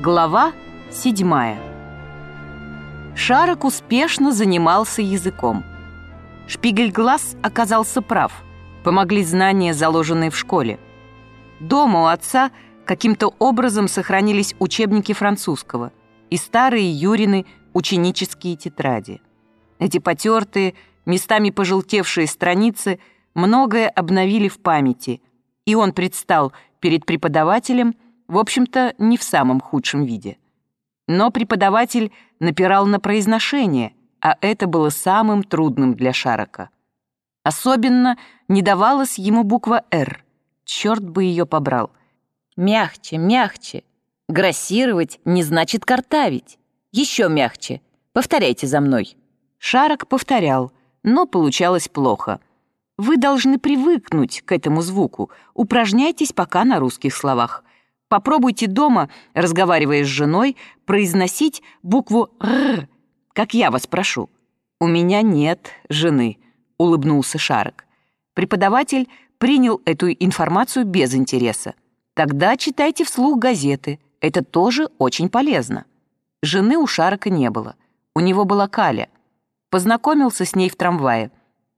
Глава седьмая. Шарок успешно занимался языком. Шпигельглаз оказался прав. Помогли знания, заложенные в школе. Дома у отца каким-то образом сохранились учебники французского и старые Юрины ученические тетради. Эти потертые, местами пожелтевшие страницы многое обновили в памяти, и он предстал перед преподавателем – в общем-то, не в самом худшем виде. Но преподаватель напирал на произношение, а это было самым трудным для Шарока. Особенно не давалась ему буква «Р». Черт бы ее побрал. Мягче, мягче. Грассировать не значит картавить. Еще мягче. Повторяйте за мной. Шарок повторял, но получалось плохо. Вы должны привыкнуть к этому звуку. Упражняйтесь пока на русских словах. Попробуйте дома, разговаривая с женой, произносить букву «р», как я вас прошу. «У меня нет жены», — улыбнулся Шарок. Преподаватель принял эту информацию без интереса. Тогда читайте вслух газеты, это тоже очень полезно. Жены у Шарока не было. У него была Каля. Познакомился с ней в трамвае.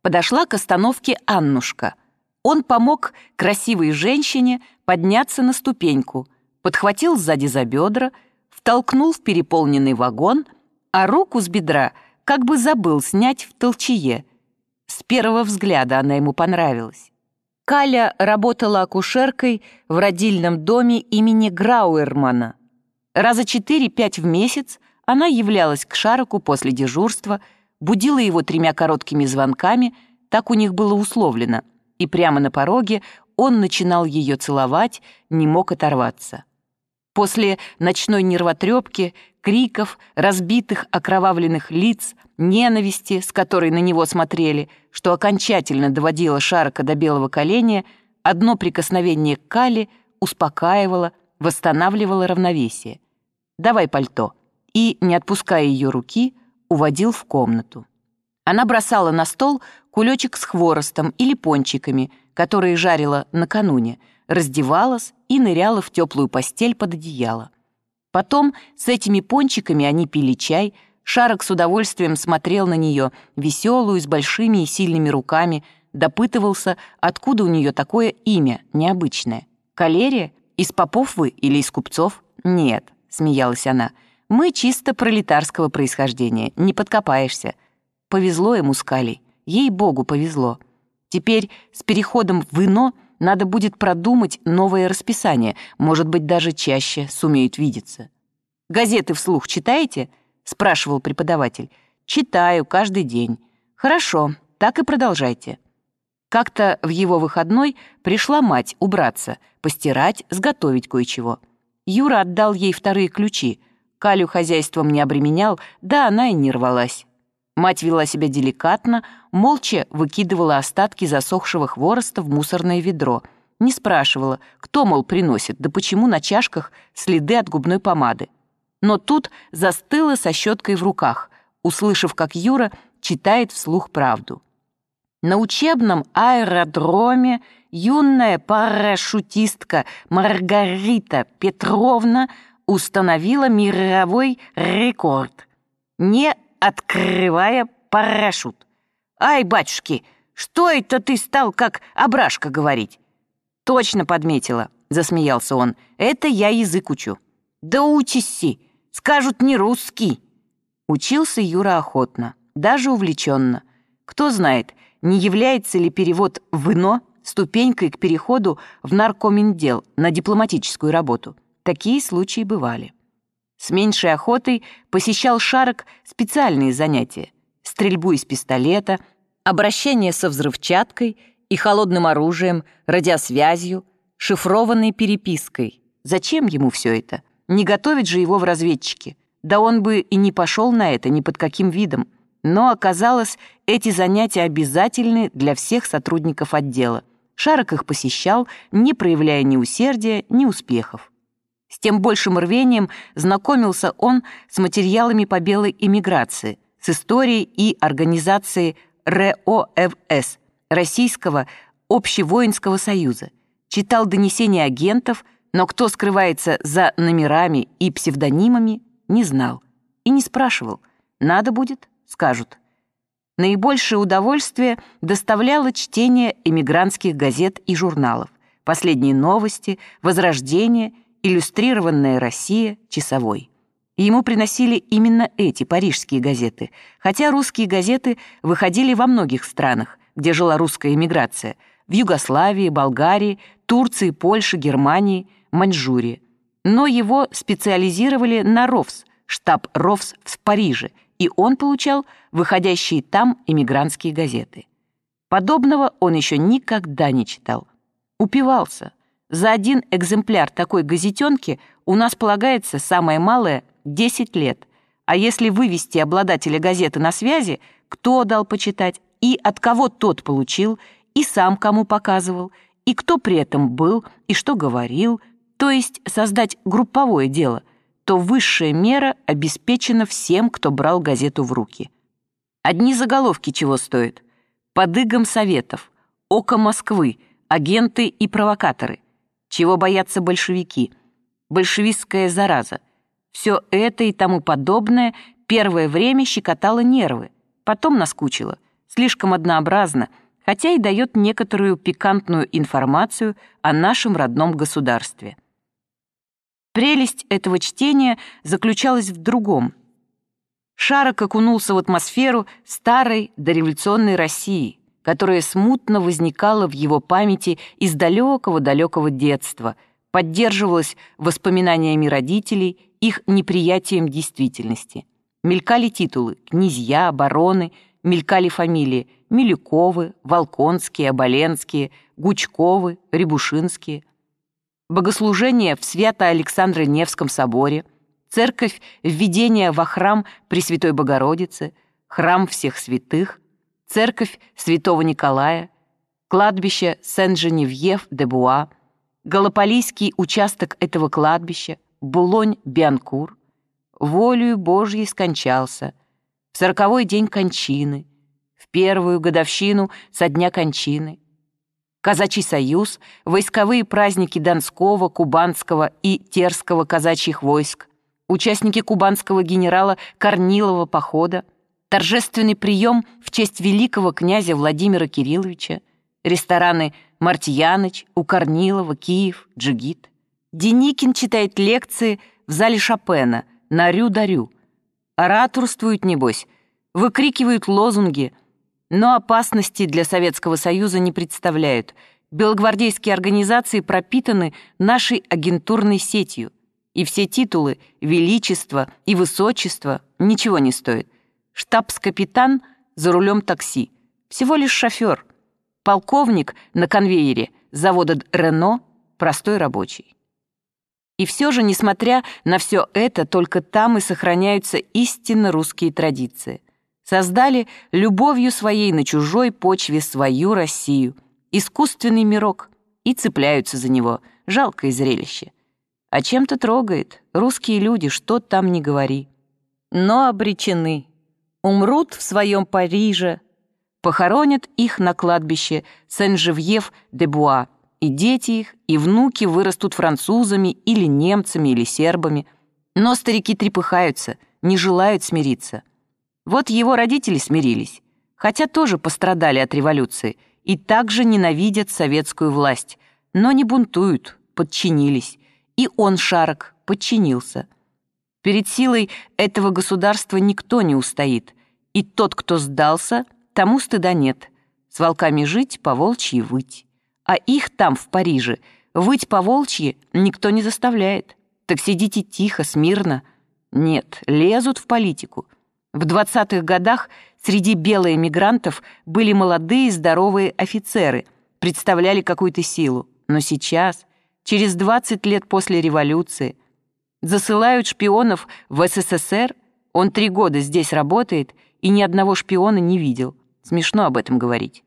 Подошла к остановке Аннушка. Он помог красивой женщине подняться на ступеньку, подхватил сзади за бедра, втолкнул в переполненный вагон, а руку с бедра как бы забыл снять в толчее. С первого взгляда она ему понравилась. Каля работала акушеркой в родильном доме имени Грауэрмана. Раза четыре-пять в месяц она являлась к Шароку после дежурства, будила его тремя короткими звонками, так у них было условлено, и прямо на пороге он начинал ее целовать, не мог оторваться. После ночной нервотрепки, криков, разбитых окровавленных лиц, ненависти, с которой на него смотрели, что окончательно доводило Шарка до белого коленя, одно прикосновение к Кали успокаивало, восстанавливало равновесие. «Давай пальто», и, не отпуская ее руки, уводил в комнату. Она бросала на стол кулечек с хворостом или пончиками, которые жарила накануне, раздевалась и ныряла в теплую постель под одеяло. Потом с этими пончиками они пили чай, Шарок с удовольствием смотрел на нее, веселую, с большими и сильными руками, допытывался, откуда у нее такое имя, необычное. «Калерия? Из попов вы или из купцов?» «Нет», — смеялась она, — «мы чисто пролетарского происхождения, не подкопаешься». Повезло ему с Калей, ей-богу повезло. Теперь с переходом в вино надо будет продумать новое расписание, может быть, даже чаще сумеют видеться. «Газеты вслух читаете?» — спрашивал преподаватель. «Читаю каждый день». «Хорошо, так и продолжайте». Как-то в его выходной пришла мать убраться, постирать, сготовить кое-чего. Юра отдал ей вторые ключи. Калю хозяйством не обременял, да она и не рвалась. Мать вела себя деликатно, молча выкидывала остатки засохшего хвороста в мусорное ведро. Не спрашивала, кто, мол, приносит, да почему на чашках следы от губной помады. Но тут застыла со щеткой в руках, услышав, как Юра читает вслух правду. На учебном аэродроме юная парашютистка Маргарита Петровна установила мировой рекорд. Не открывая парашют. «Ай, батюшки, что это ты стал как обрашка говорить?» «Точно подметила», — засмеялся он. «Это я язык учу». «Да учись, скажут не русский». Учился Юра охотно, даже увлеченно. Кто знает, не является ли перевод в «ино» ступенькой к переходу в наркоминдел на дипломатическую работу. Такие случаи бывали. С меньшей охотой посещал Шарок специальные занятия — стрельбу из пистолета, обращение со взрывчаткой и холодным оружием, радиосвязью, шифрованной перепиской. Зачем ему все это? Не готовить же его в разведчике. Да он бы и не пошел на это ни под каким видом. Но оказалось, эти занятия обязательны для всех сотрудников отдела. Шарок их посещал, не проявляя ни усердия, ни успехов. С тем большим рвением знакомился он с материалами по белой эмиграции, с историей и организацией РОФС, Российского общевоинского союза, читал донесения агентов, но кто скрывается за номерами и псевдонимами, не знал и не спрашивал. Надо будет — скажут. Наибольшее удовольствие доставляло чтение эмигрантских газет и журналов. Последние новости, Возрождение, Иллюстрированная Россия, Часовой. Ему приносили именно эти парижские газеты, хотя русские газеты выходили во многих странах, где жила русская эмиграция — в Югославии, Болгарии, Турции, Польше, Германии, Маньчжурии. Но его специализировали на РОВС, штаб РОВС в Париже, и он получал выходящие там эмигрантские газеты. Подобного он еще никогда не читал. Упивался. За один экземпляр такой газетенки у нас полагается самое малое 10 лет. А если вывести обладателя газеты на связи, кто дал почитать и от кого тот получил, и сам кому показывал, и кто при этом был, и что говорил, то есть создать групповое дело, то высшая мера обеспечена всем, кто брал газету в руки. Одни заголовки чего стоят? Под игом советов, око Москвы, агенты и провокаторы. Чего боятся большевики? Большевистская зараза. Все это и тому подобное первое время щекотало нервы, потом наскучило. Слишком однообразно — хотя и дает некоторую пикантную информацию о нашем родном государстве. Прелесть этого чтения заключалась в другом. Шарок окунулся в атмосферу старой дореволюционной России, которая смутно возникала в его памяти из далекого-далекого детства, поддерживалась воспоминаниями родителей, их неприятием действительности. Мелькали титулы «князья», «бароны», мелькали фамилии Милюковы, Волконские, Оболенские, Гучковы, Рябушинские. Богослужение в Свято-Александро-Невском соборе, церковь введения во храм Пресвятой Богородицы, храм всех святых, церковь Святого Николая, кладбище Сен-Женевьев-де-Буа, Галополийский участок этого кладбища, Булонь-Бианкур, волею Божьей скончался, в сороковой день кончины, в первую годовщину со дня кончины. Казачий союз, войсковые праздники Донского, Кубанского и Терского казачьих войск, участники кубанского генерала Корнилова похода, торжественный прием в честь великого князя Владимира Кирилловича, рестораны «Мартьяныч», у Корнилова, Киев, Джигит. Деникин читает лекции в зале Шопена на Рю-Дарю, ораторствуют, небось, выкрикивают лозунги, но опасности для Советского Союза не представляют. Белогвардейские организации пропитаны нашей агентурной сетью, и все титулы «Величество» и «Высочество» ничего не стоят. Штабс-капитан за рулем такси, всего лишь шофер. Полковник на конвейере завода «Рено» простой рабочий. И все же, несмотря на все это, только там и сохраняются истинно русские традиции. Создали любовью своей на чужой почве свою Россию, искусственный мирок, и цепляются за него. Жалкое зрелище. А чем-то трогает. Русские люди, что там не говори. Но обречены. Умрут в своем Париже. Похоронят их на кладбище Сен-Живьев-де-Буа и дети их, и внуки вырастут французами или немцами или сербами. Но старики трепыхаются, не желают смириться. Вот его родители смирились, хотя тоже пострадали от революции и также ненавидят советскую власть, но не бунтуют, подчинились. И он, Шарок, подчинился. Перед силой этого государства никто не устоит, и тот, кто сдался, тому стыда нет. С волками жить, по волчьи выть а их там, в Париже, выть по-волчьи никто не заставляет. Так сидите тихо, смирно. Нет, лезут в политику. В 20-х годах среди белоэмигрантов были молодые здоровые офицеры, представляли какую-то силу. Но сейчас, через 20 лет после революции, засылают шпионов в СССР, он три года здесь работает и ни одного шпиона не видел. Смешно об этом говорить.